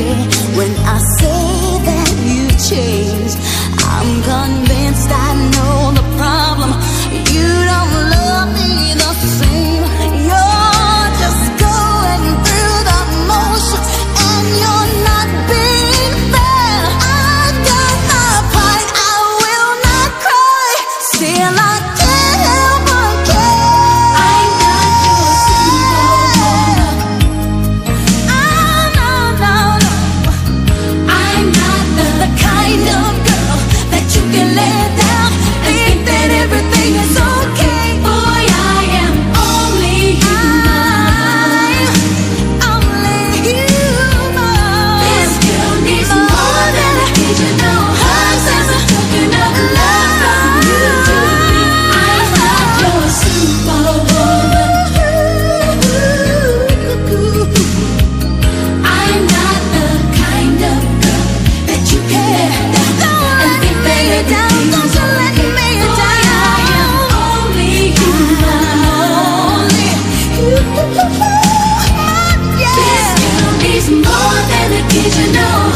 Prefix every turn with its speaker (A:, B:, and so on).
A: when I say that you changed. I'm gonna. Did you know?